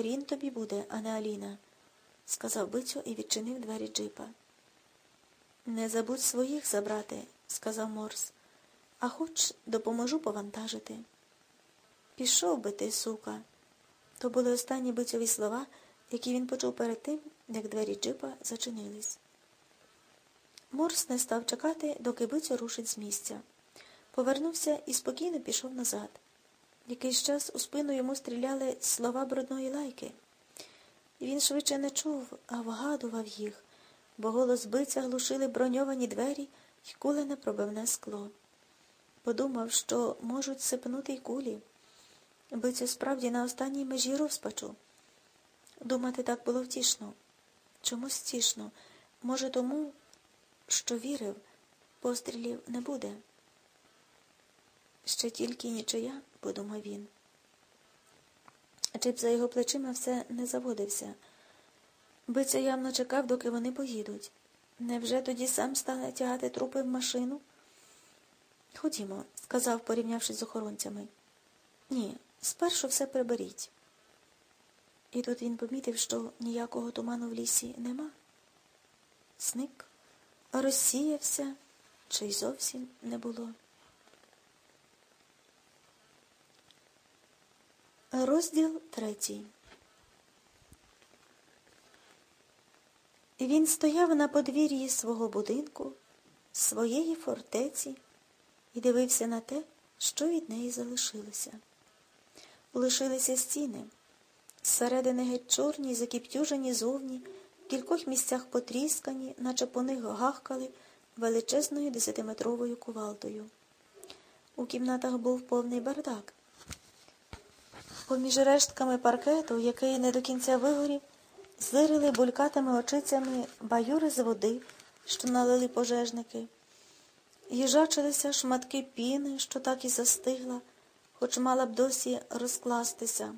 хрін тобі буде, а не Аліна, сказав Бицьо і відчинив двері джипа. Не забудь своїх забрати, сказав Морс, а хоч допоможу повантажити. Пішов би ти, сука. То були останні бицьові слова, які він почув перед тим, як двері джипа зачинились. Морс не став чекати, доки бицьо рушить з місця. Повернувся і спокійно пішов назад. Якийсь час у спину йому стріляли слова брудної лайки. Він швидше не чув, а вгадував їх, бо голос биця глушили броньовані двері і кулене пробивне скло. Подумав, що можуть сипнути й кулі. Бицю справді на останній межі розпачу. Думати так було втішно. Чомусь втішно. Може, тому, що вірив, пострілів не буде. Ще тільки нічия, подумав він. Чип за його плечима все не заводився. Биця явно чекав, доки вони поїдуть. Невже тоді сам стане тягати трупи в машину? Ходімо, сказав, порівнявшись з охоронцями. Ні, спершу все приберіть. І тут він помітив, що ніякого туману в лісі нема. Зник, розсіявся, чи й зовсім не було. Розділ третій. Він стояв на подвір'ї свого будинку, своєї фортеці і дивився на те, що від неї залишилося. Лишилися стіни, зсередини геть чорні, закіптюжені зовні, в кількох місцях потріскані, наче по них гахкали величезною десятиметровою кувалдою. У кімнатах був повний бардак. Поміж рештками паркету, який не до кінця вигорів, зирили булькатими очицями баюри з води, що налили пожежники. Їжачилися шматки піни, що так і застигла, хоч мала б досі розкластися.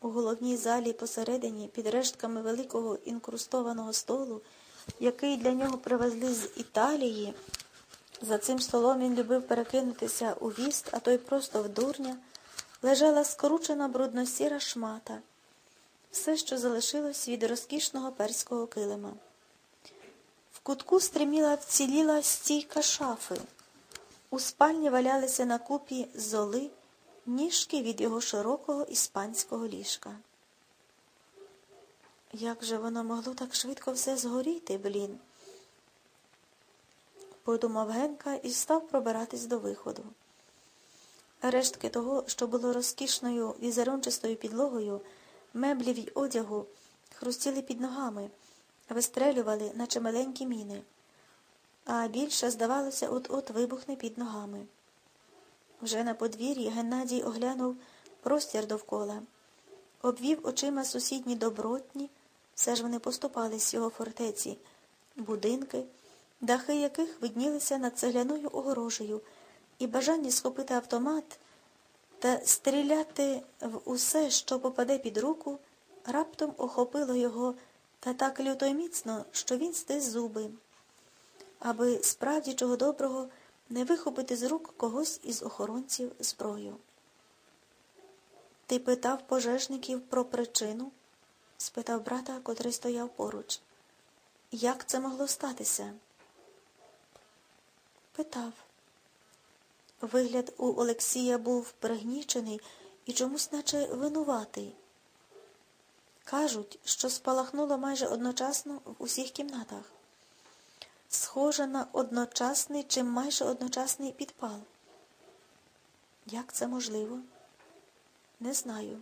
У головній залі посередині, під рештками великого інкрустованого столу, який для нього привезли з Італії, за цим столом він любив перекинутися у віст, а то й просто в дурня лежала скручена брудно-сіра шмата, все, що залишилось від розкішного перського килима. В кутку стриміла вціліла стійка шафи. У спальні валялися на купі золи, ніжки від його широкого іспанського ліжка. Як же воно могло так швидко все згоріти, блін? Подумав Генка і став пробиратись до виходу. Рештки того, що було розкішною візерунчастою підлогою, меблів й одягу, хрустіли під ногами, вистрелювали, наче маленькі міни, а більше, здавалося, от-от вибухне під ногами. Вже на подвір'ї Геннадій оглянув простір довкола, обвів очима сусідні добротні, все ж вони поступались його фортеці, будинки, дахи яких виднілися над цегляною огорожею і бажання схопити автомат та стріляти в усе, що попаде під руку, раптом охопило його та так люто й міцно, що він стис зуби, аби справді чого доброго не вихопити з рук когось із охоронців зброю. Ти питав пожежників про причину? спитав брата, котрий стояв поруч. Як це могло статися? Питав. Вигляд у Олексія був пригнічений і чомусь наче винуватий. Кажуть, що спалахнуло майже одночасно в усіх кімнатах. Схоже на одночасний чи майже одночасний підпал. Як це можливо? Не знаю.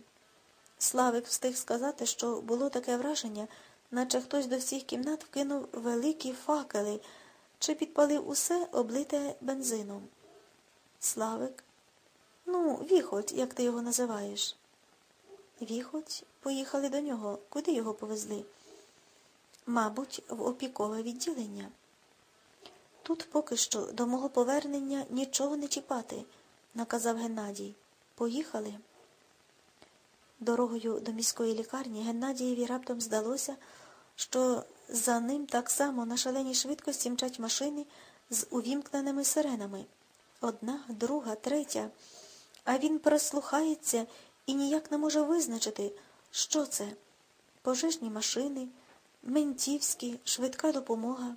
Славик встиг сказати, що було таке враження, наче хтось до всіх кімнат вкинув великі факели чи підпалив усе облите бензином. Славик? Ну, віхоть, як ти його називаєш. Віхоть, поїхали до нього. Куди його повезли? Мабуть, в опікове відділення. Тут поки що до мого повернення нічого не чіпати, наказав Геннадій. Поїхали. Дорогою до міської лікарні Геннадієві раптом здалося, що за ним так само на шаленій швидкості мчать машини з увімкненими сиренами. Одна, друга, третя, а він прислухається і ніяк не може визначити, Що це? Пожежні машини, ментівські, швидка допомога.